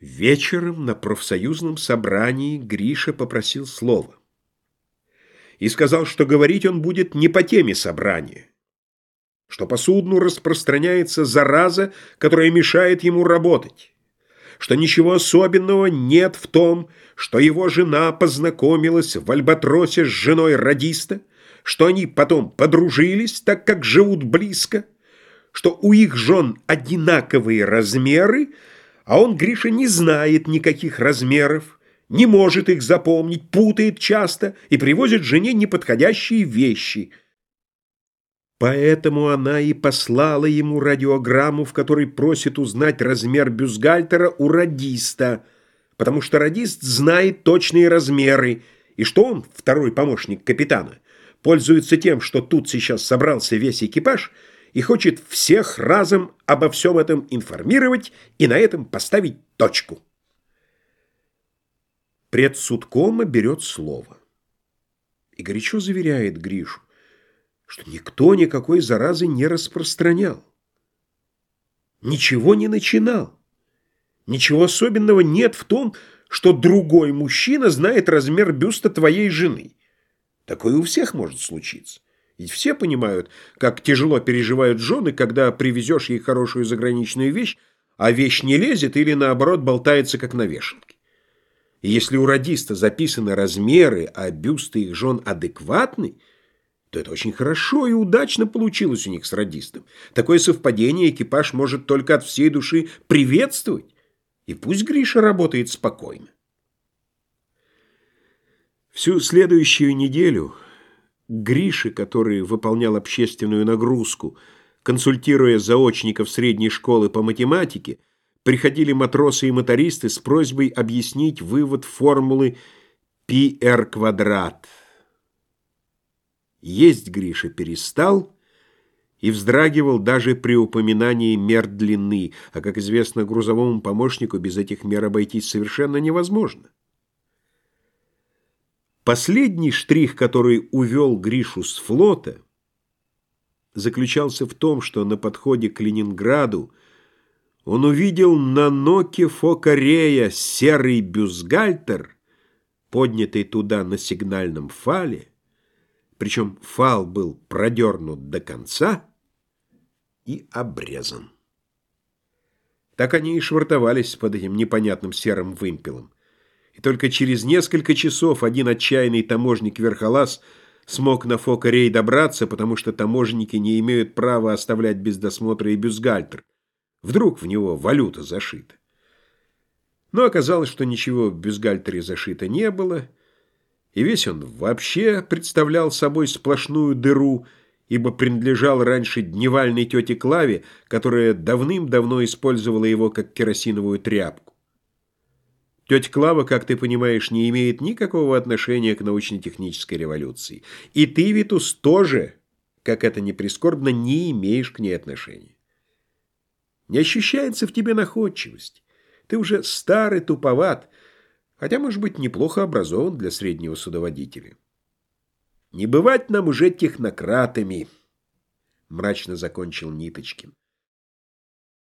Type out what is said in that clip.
Вечером на профсоюзном собрании Гриша попросил слова. И сказал, что говорить он будет не по теме собрания, что по судну распространяется зараза, которая мешает ему работать, что ничего особенного нет в том, что его жена познакомилась в Альбатросе с женой радиста, что они потом подружились, так как живут близко, что у их жен одинаковые размеры, а он, Гриша, не знает никаких размеров, не может их запомнить, путает часто и привозит жене неподходящие вещи. Поэтому она и послала ему радиограмму, в которой просит узнать размер бюстгальтера у радиста, потому что радист знает точные размеры, и что он, второй помощник капитана, пользуется тем, что тут сейчас собрался весь экипаж – и хочет всех разом обо всем этом информировать и на этом поставить точку. Предсудкома берет слово и горячо заверяет Гришу, что никто никакой заразы не распространял, ничего не начинал, ничего особенного нет в том, что другой мужчина знает размер бюста твоей жены. Такое у всех может случиться. Ведь все понимают, как тяжело переживают жены, когда привезешь ей хорошую заграничную вещь, а вещь не лезет или, наоборот, болтается, как на вешалке. И если у радиста записаны размеры, а бюсты их жен адекватны, то это очень хорошо и удачно получилось у них с радистом. Такое совпадение экипаж может только от всей души приветствовать. И пусть Гриша работает спокойно. Всю следующую неделю Грише, который выполнял общественную нагрузку, консультируя заочников средней школы по математике, приходили матросы и мотористы с просьбой объяснить вывод формулы πr квадрат. Есть Гриша перестал и вздрагивал даже при упоминании мер длины, а, как известно, грузовому помощнику без этих мер обойтись совершенно невозможно. Последний штрих, который увел Гришу с флота, заключался в том, что на подходе к Ленинграду он увидел на ноке Фокарея серый бюстгальтер, поднятый туда на сигнальном фале, причем фал был продернут до конца и обрезан. Так они и швартовались под этим непонятным серым вымпелом. И только через несколько часов один отчаянный таможник-верхолаз смог на Фокарей добраться, потому что таможенники не имеют права оставлять без досмотра и бюстгальтер. Вдруг в него валюта зашита. Но оказалось, что ничего в бюстгальтере зашито не было, и весь он вообще представлял собой сплошную дыру, ибо принадлежал раньше дневальной тете Клаве, которая давным-давно использовала его как керосиновую тряпку. Тетя Клава, как ты понимаешь, не имеет никакого отношения к научно-технической революции. И ты, Витус, тоже, как это ни прискорбно, не имеешь к ней отношения. Не ощущается в тебе находчивость. Ты уже старый, туповат, хотя, может быть, неплохо образован для среднего судоводителя. Не бывать нам уже технократами, мрачно закончил Ниточкин.